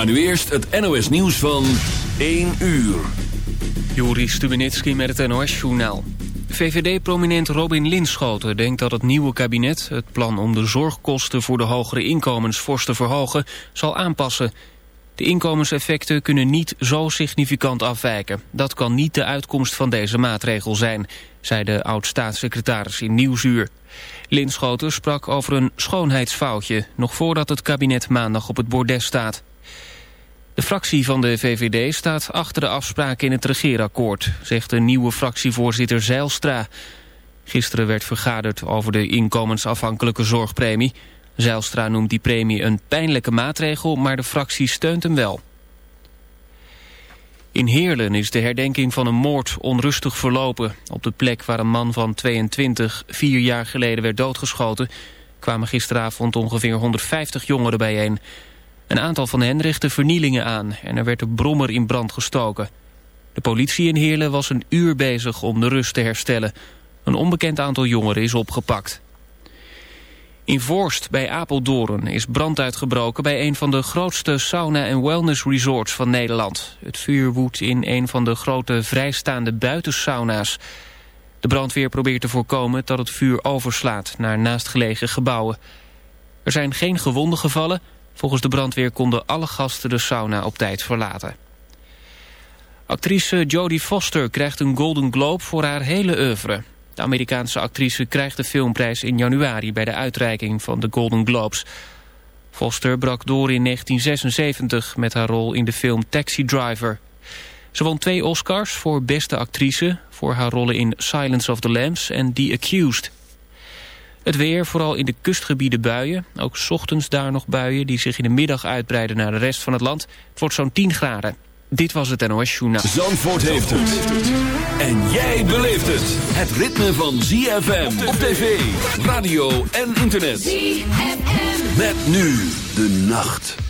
Maar nu eerst het NOS nieuws van 1 uur. Juri Stubenitski met het NOS-journaal. VVD-prominent Robin Linschoten denkt dat het nieuwe kabinet... het plan om de zorgkosten voor de hogere inkomens te verhogen... zal aanpassen. De inkomenseffecten kunnen niet zo significant afwijken. Dat kan niet de uitkomst van deze maatregel zijn... zei de oud-staatssecretaris in Nieuwsuur. Linschoten sprak over een schoonheidsfoutje... nog voordat het kabinet maandag op het bordes staat. De fractie van de VVD staat achter de afspraken in het regeerakkoord, zegt de nieuwe fractievoorzitter Zeilstra. Gisteren werd vergaderd over de inkomensafhankelijke zorgpremie. Zeilstra noemt die premie een pijnlijke maatregel, maar de fractie steunt hem wel. In Heerlen is de herdenking van een moord onrustig verlopen. Op de plek waar een man van 22 vier jaar geleden werd doodgeschoten... kwamen gisteravond ongeveer 150 jongeren bijeen. Een aantal van hen richtte vernielingen aan en er werd de brommer in brand gestoken. De politie in Heerlen was een uur bezig om de rust te herstellen. Een onbekend aantal jongeren is opgepakt. In Voorst bij Apeldoorn is brand uitgebroken bij een van de grootste sauna- en wellness resorts van Nederland. Het vuur woedt in een van de grote vrijstaande buitensauna's. De brandweer probeert te voorkomen dat het vuur overslaat naar naastgelegen gebouwen. Er zijn geen gewonden gevallen, Volgens de brandweer konden alle gasten de sauna op tijd verlaten. Actrice Jodie Foster krijgt een Golden Globe voor haar hele oeuvre. De Amerikaanse actrice krijgt de filmprijs in januari... bij de uitreiking van de Golden Globes. Foster brak door in 1976 met haar rol in de film Taxi Driver. Ze won twee Oscars voor beste actrice... voor haar rollen in Silence of the Lambs en The Accused... Het weer, vooral in de kustgebieden buien. Ook ochtends daar nog buien die zich in de middag uitbreiden naar de rest van het land. Het wordt zo'n 10 graden. Dit was het NOS Journaal. Zandvoort heeft het. En jij beleeft het. Het ritme van ZFM op tv, radio en internet. ZFM. Met nu de nacht.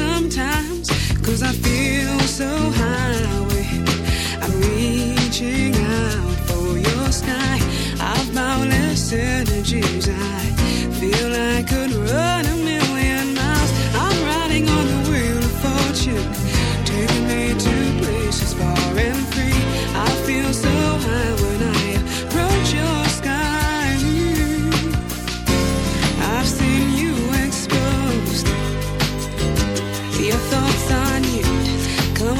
sometimes Cause I feel so high I'm reaching out for your sky. I've boundless energies. I feel I could run a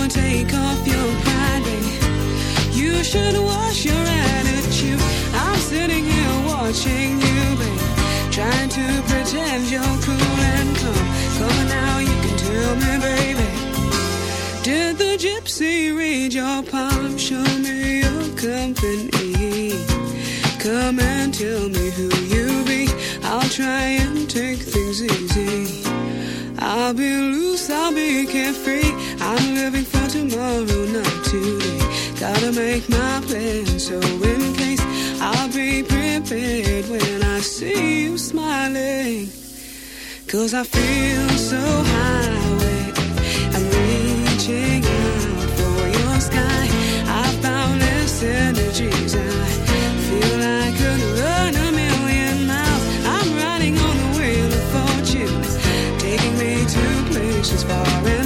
take off your pride, baby. You should wash your attitude. I'm sitting here watching you, baby. Trying to pretend you're cool and calm. Come now, you can tell me, baby. Did the gypsy read your palm? Show me your company. Come and tell me who you be. I'll try and take things easy. I'll be loose, I'll be carefree. I'm living tomorrow, not today. Gotta make my plan, so in case I'll be prepared when I see you smiling. Cause I feel so high, I'm reaching out for your sky. I found energies, I feel I could run a million miles. I'm riding on the wheel of fortune taking me to places far and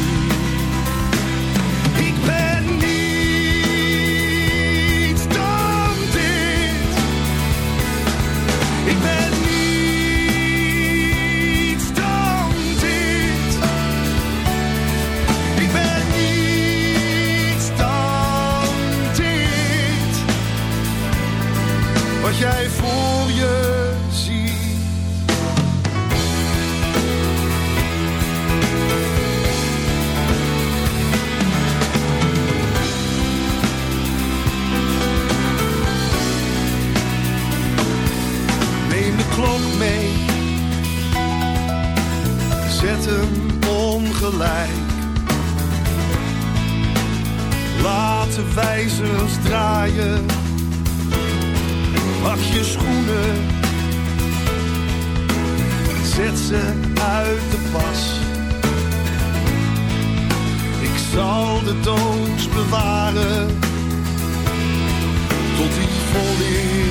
Laat Laten wijzers draaien. Pak je schoenen. Zet ze uit de pas. Ik zal de doos bewaren. Tot die volleer.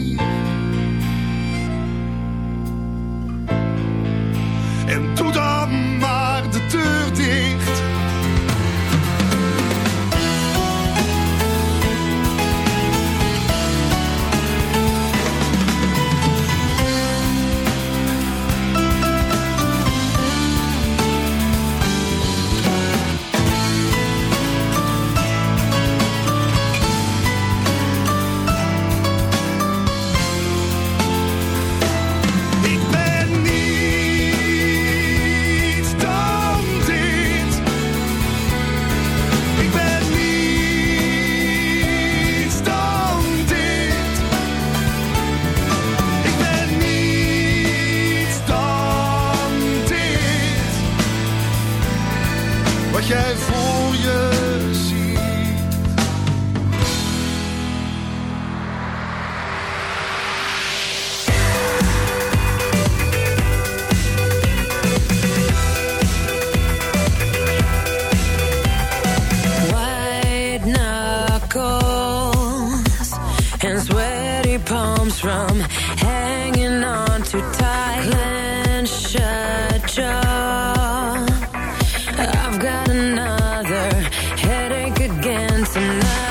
some love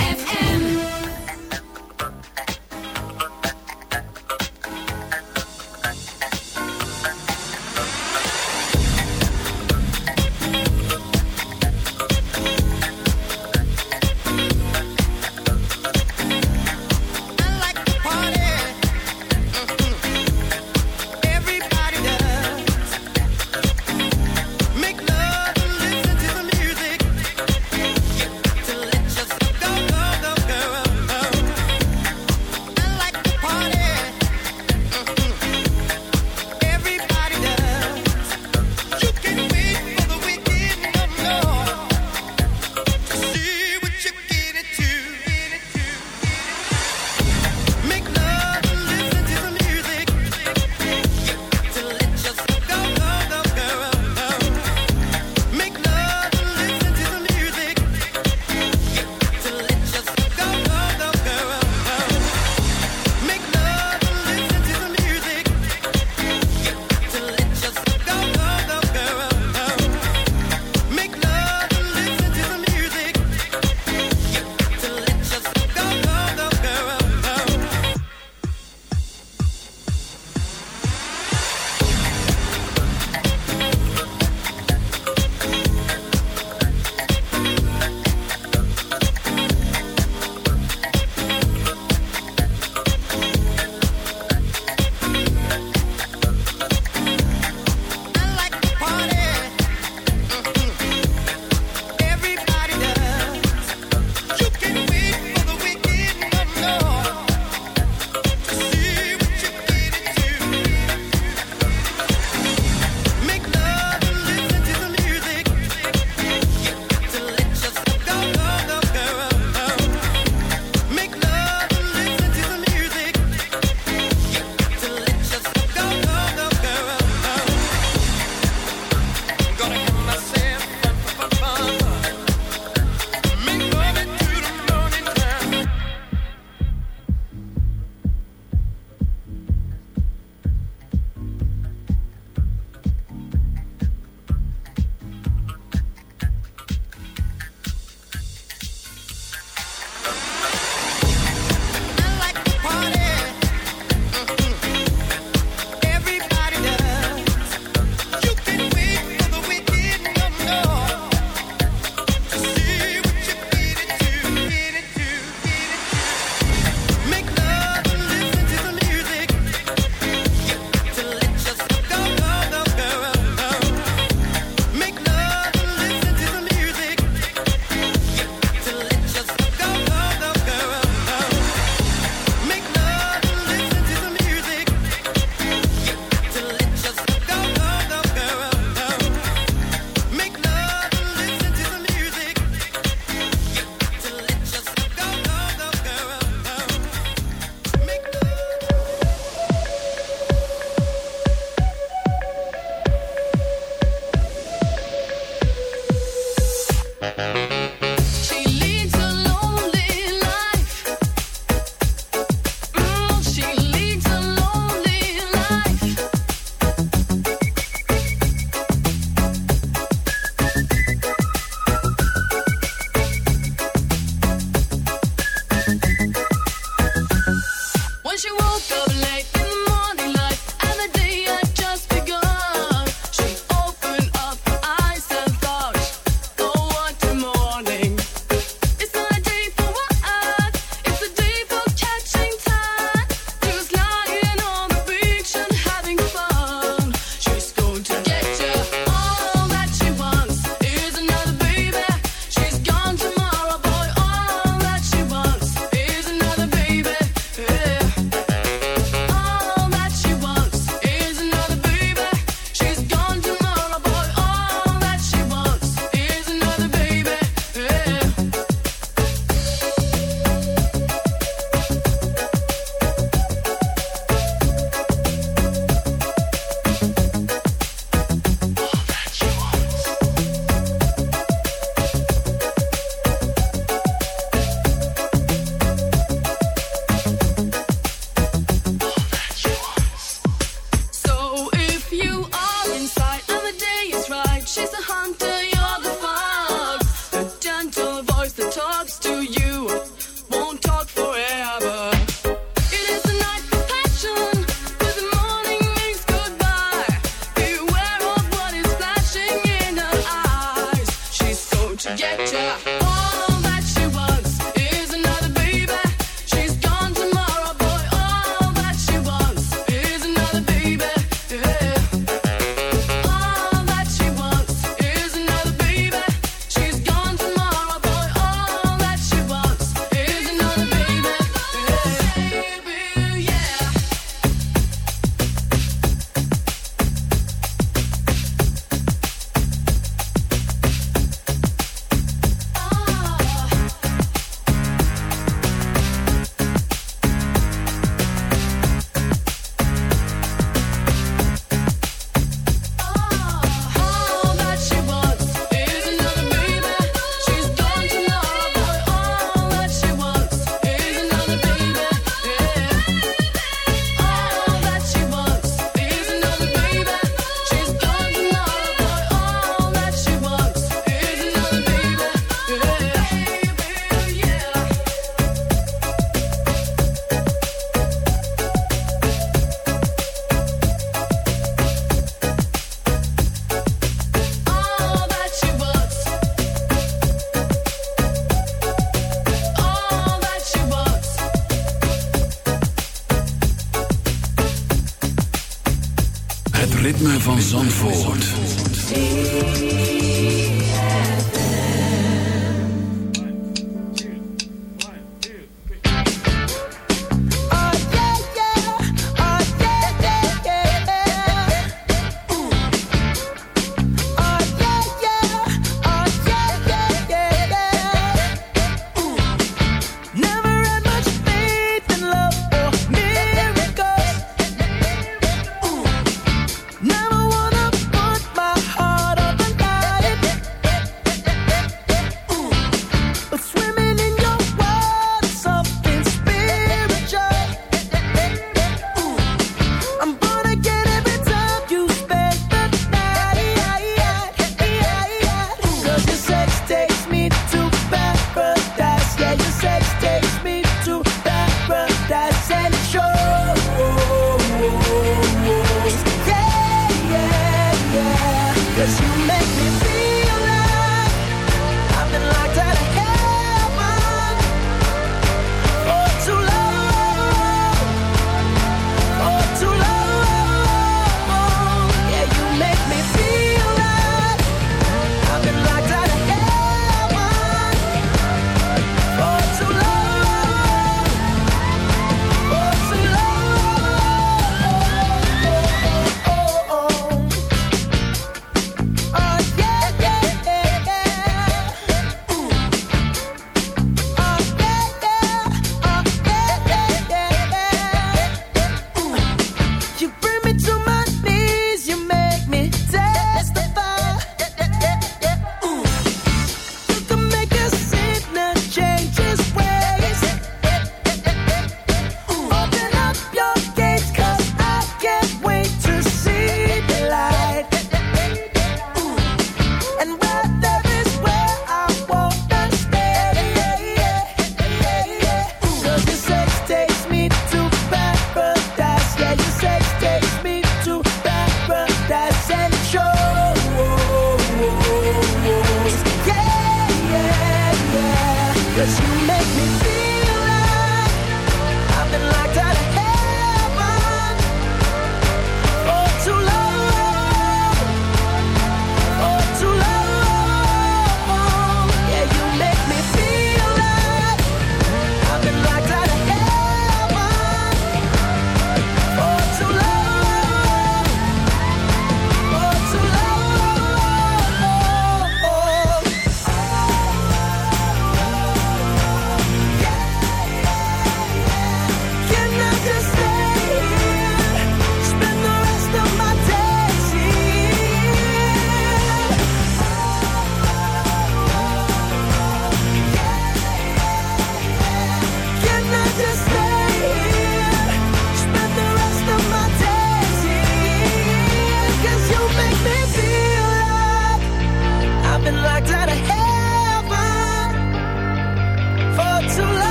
Zandvoort.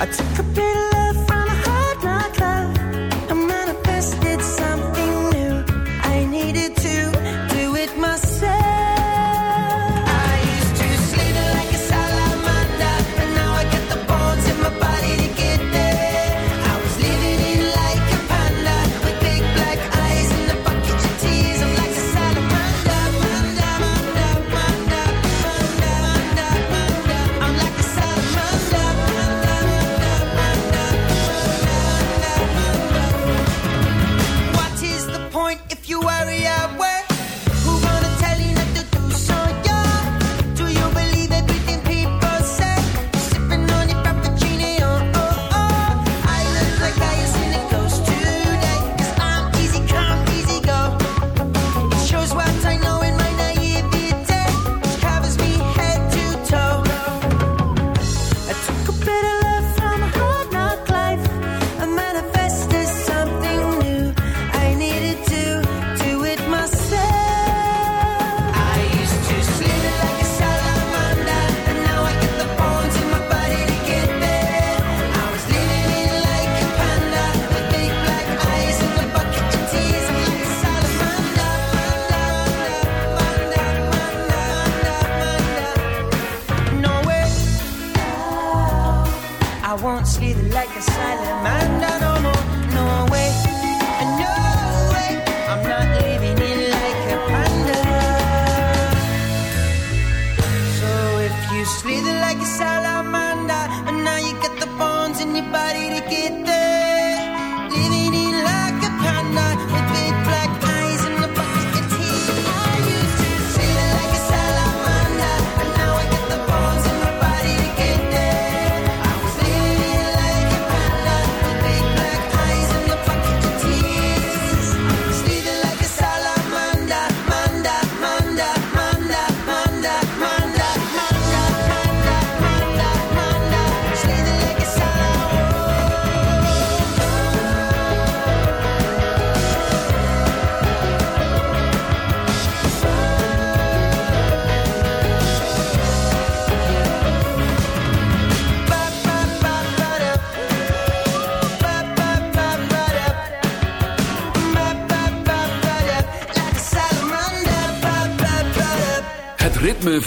I took a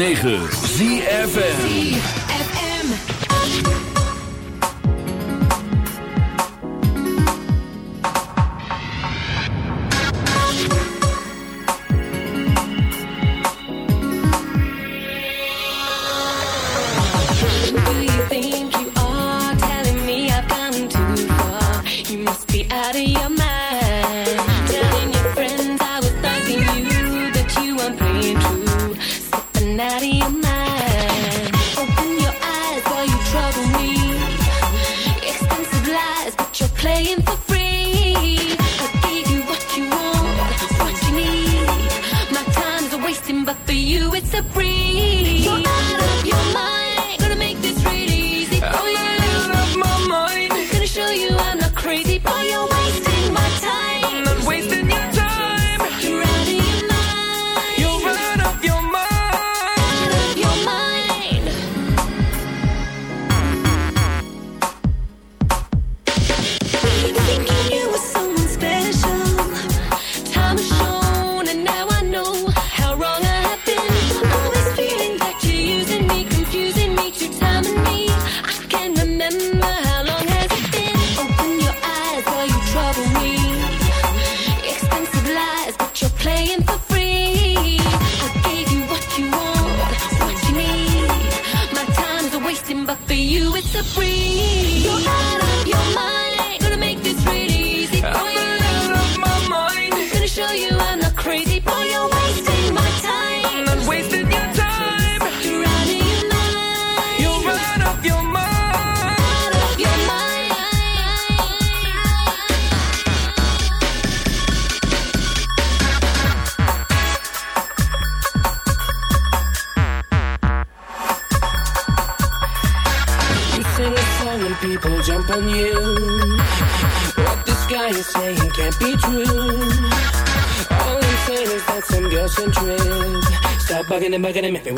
9. playing for free.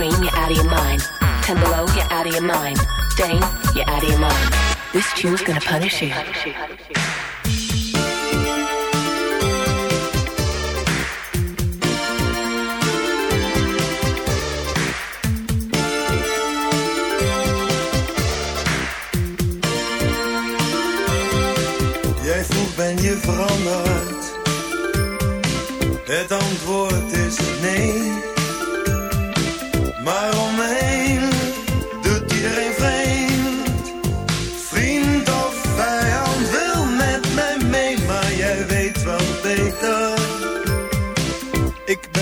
Cream, you're out of your mind. Ten below, you're out of your mind. Dane, you're out of your mind. This tune's gonna punish you.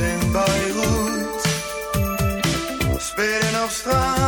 in Beirut. Spelen op straat.